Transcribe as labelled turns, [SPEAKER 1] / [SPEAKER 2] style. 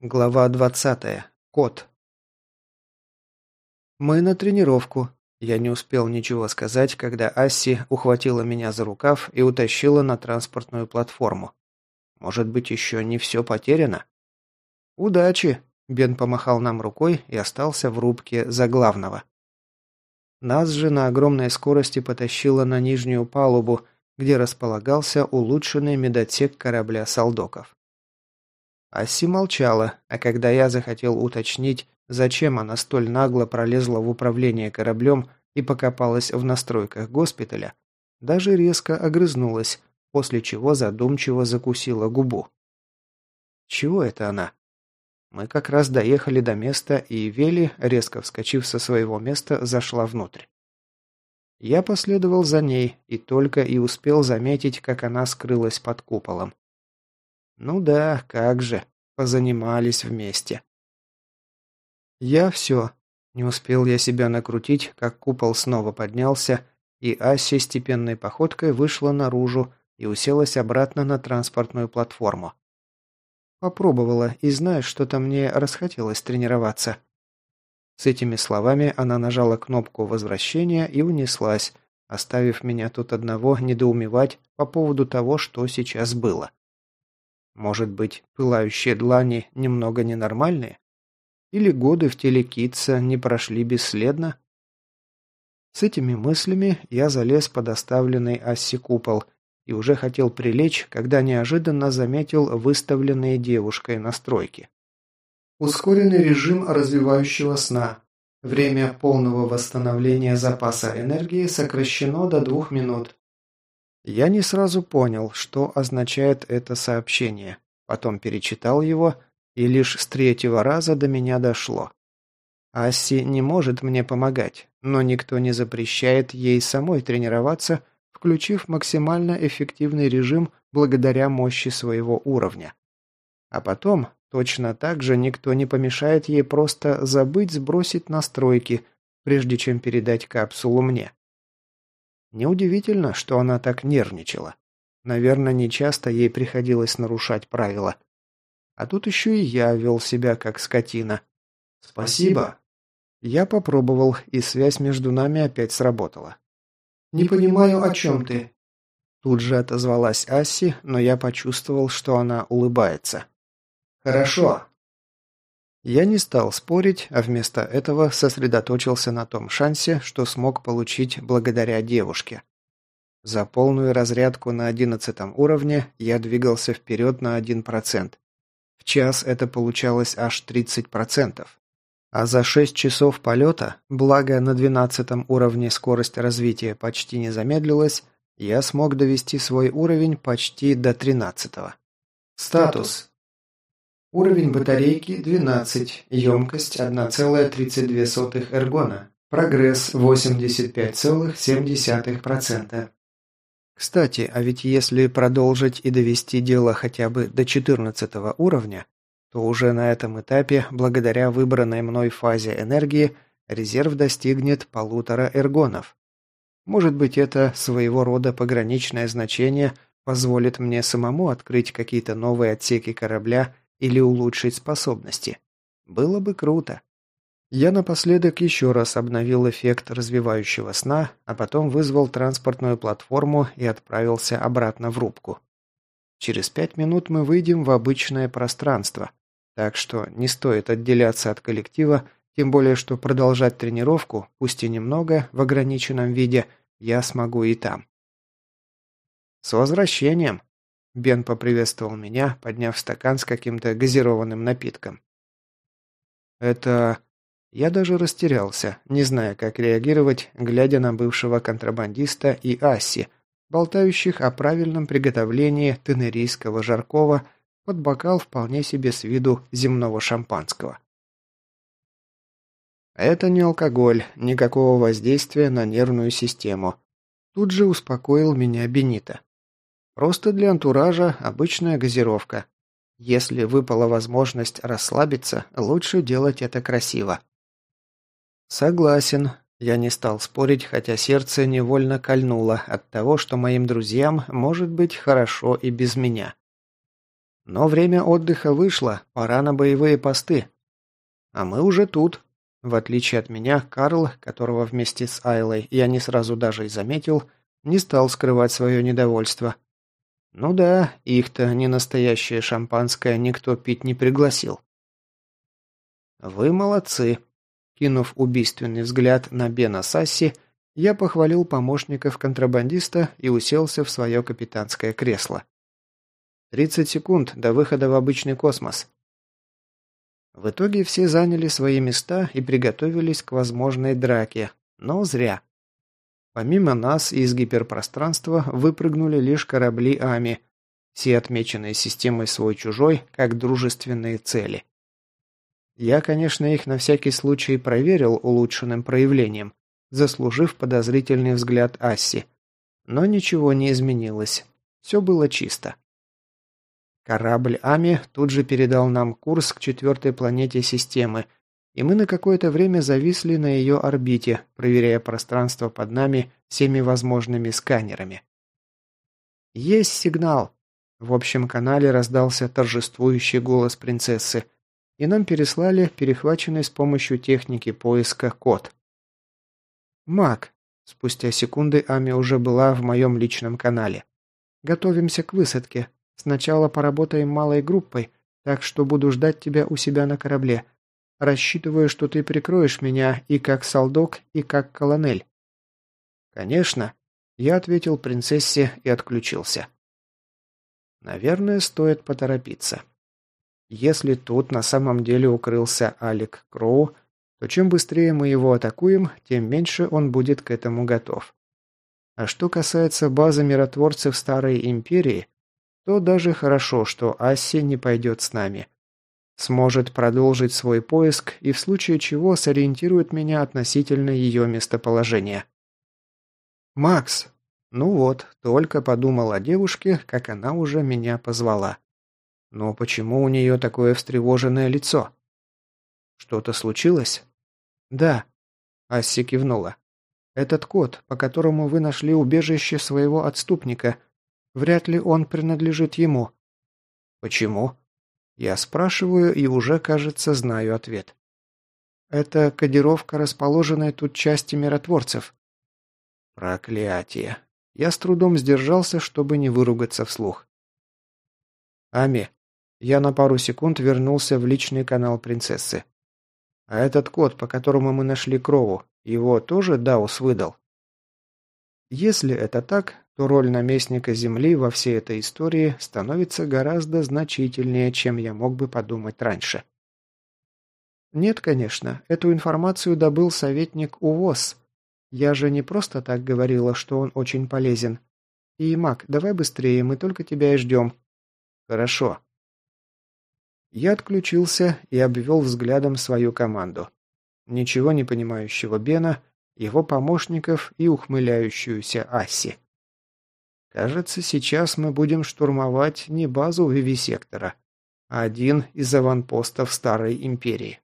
[SPEAKER 1] Глава 20. Кот. Мы на тренировку. Я не успел ничего сказать, когда Асси ухватила меня за рукав и утащила на транспортную платформу. Может быть, еще не все потеряно? Удачи! Бен помахал нам рукой и остался в рубке за главного. Нас же на огромной скорости потащило на нижнюю палубу, где располагался улучшенный медотсек корабля «Солдоков». Асси молчала, а когда я захотел уточнить, зачем она столь нагло пролезла в управление кораблем и покопалась в настройках госпиталя, даже резко огрызнулась, после чего задумчиво закусила губу. Чего это она? Мы как раз доехали до места, и Вели, резко вскочив со своего места, зашла внутрь. Я последовал за ней и только и успел заметить, как она скрылась под куполом. Ну да, как же, позанимались вместе. Я все. Не успел я себя накрутить, как купол снова поднялся, и Ася степенной походкой вышла наружу и уселась обратно на транспортную платформу. Попробовала, и знаешь, что-то мне расхотелось тренироваться. С этими словами она нажала кнопку возвращения и унеслась, оставив меня тут одного недоумевать по поводу того, что сейчас было. Может быть, пылающие длани немного ненормальные? Или годы в теле Китса не прошли бесследно? С этими мыслями я залез под оставленный Асси купол и уже хотел прилечь, когда неожиданно заметил выставленные девушкой настройки. Ускоренный режим развивающего сна. Время полного восстановления запаса энергии сокращено до двух минут. Я не сразу понял, что означает это сообщение. Потом перечитал его, и лишь с третьего раза до меня дошло. Асси не может мне помогать, но никто не запрещает ей самой тренироваться, включив максимально эффективный режим благодаря мощи своего уровня. А потом, точно так же, никто не помешает ей просто забыть сбросить настройки, прежде чем передать капсулу мне. Неудивительно, что она так нервничала. Наверное, нечасто ей приходилось нарушать правила. А тут еще и я вел себя как скотина. «Спасибо». Я попробовал, и связь между нами опять сработала. «Не понимаю, о чем ты?» Тут же отозвалась Асси, но я почувствовал, что она улыбается. «Хорошо, я не стал спорить, а вместо этого сосредоточился на том шансе, что смог получить благодаря девушке. За полную разрядку на одиннадцатом уровне я двигался вперед на 1%. В час это получалось аж 30%. А за 6 часов полета, благо на 12 уровне скорость развития почти не замедлилась, я смог довести свой уровень почти до 13 -го. Статус. Уровень батарейки 12, емкость 1,32 эргона, прогресс 85,7%. Кстати, а ведь если продолжить и довести дело хотя бы до 14 уровня, то уже на этом этапе, благодаря выбранной мной фазе энергии, резерв достигнет полутора эргонов. Может быть, это своего рода пограничное значение позволит мне самому открыть какие-то новые отсеки корабля или улучшить способности. Было бы круто. Я напоследок еще раз обновил эффект развивающего сна, а потом вызвал транспортную платформу и отправился обратно в рубку. Через пять минут мы выйдем в обычное пространство, так что не стоит отделяться от коллектива, тем более что продолжать тренировку, пусть и немного, в ограниченном виде, я смогу и там. «С возвращением!» Бен поприветствовал меня, подняв стакан с каким-то газированным напитком. «Это...» Я даже растерялся, не зная, как реагировать, глядя на бывшего контрабандиста и Асси, болтающих о правильном приготовлении тенерийского жаркого под бокал вполне себе с виду земного шампанского. Это не алкоголь, никакого воздействия на нервную систему. Тут же успокоил меня Бенита. Просто для антуража обычная газировка. Если выпала возможность расслабиться, лучше делать это красиво. Согласен. Я не стал спорить, хотя сердце невольно кольнуло от того, что моим друзьям может быть хорошо и без меня. Но время отдыха вышло, пора на боевые посты. А мы уже тут. В отличие от меня, Карл, которого вместе с Айлой я не сразу даже и заметил, не стал скрывать свое недовольство. Ну да, их-то не настоящее шампанское никто пить не пригласил. «Вы молодцы!» Кинув убийственный взгляд на Бена Сасси, я похвалил помощников контрабандиста и уселся в свое капитанское кресло. «Тридцать секунд до выхода в обычный космос». В итоге все заняли свои места и приготовились к возможной драке, но зря. Помимо нас из гиперпространства выпрыгнули лишь корабли Ами, все отмеченные системой свой-чужой как дружественные цели. Я, конечно, их на всякий случай проверил улучшенным проявлением, заслужив подозрительный взгляд Асси. Но ничего не изменилось. Все было чисто. Корабль Ами тут же передал нам курс к четвертой планете системы, и мы на какое-то время зависли на ее орбите, проверяя пространство под нами всеми возможными сканерами. «Есть сигнал!» В общем канале раздался торжествующий голос принцессы, и нам переслали перехваченный с помощью техники поиска код. «Маг!» Спустя секунды Ами уже была в моем личном канале. «Готовимся к высадке. Сначала поработаем малой группой, так что буду ждать тебя у себя на корабле. Рассчитываю, что ты прикроешь меня и как солдок, и как колонель». «Конечно», — я ответил принцессе и отключился. «Наверное, стоит поторопиться. Если тут на самом деле укрылся Алик Кроу, то чем быстрее мы его атакуем, тем меньше он будет к этому готов. А что касается базы миротворцев Старой Империи, то даже хорошо, что Асси не пойдет с нами. Сможет продолжить свой поиск и в случае чего сориентирует меня относительно ее местоположения. «Макс!» Ну вот, только подумал о девушке, как она уже меня позвала. Но почему у нее такое встревоженное лицо? Что-то случилось? Да. Асси кивнула. Этот код, по которому вы нашли убежище своего отступника, вряд ли он принадлежит ему. Почему? Я спрашиваю и уже, кажется, знаю ответ. Это кодировка расположенной тут части миротворцев. Проклятие. Я с трудом сдержался, чтобы не выругаться вслух. Ами, я на пару секунд вернулся в личный канал принцессы. А этот код, по которому мы нашли Крову, его тоже Даус выдал? Если это так, то роль наместника Земли во всей этой истории становится гораздо значительнее, чем я мог бы подумать раньше. Нет, конечно, эту информацию добыл советник УВОЗ. Я же не просто так говорила, что он очень полезен. И, Мак, давай быстрее, мы только тебя и ждем. Хорошо. Я отключился и обвел взглядом свою команду. Ничего не понимающего Бена, его помощников и ухмыляющуюся Асси. Кажется, сейчас мы будем штурмовать не базу Вивисектора, а один из аванпостов Старой Империи.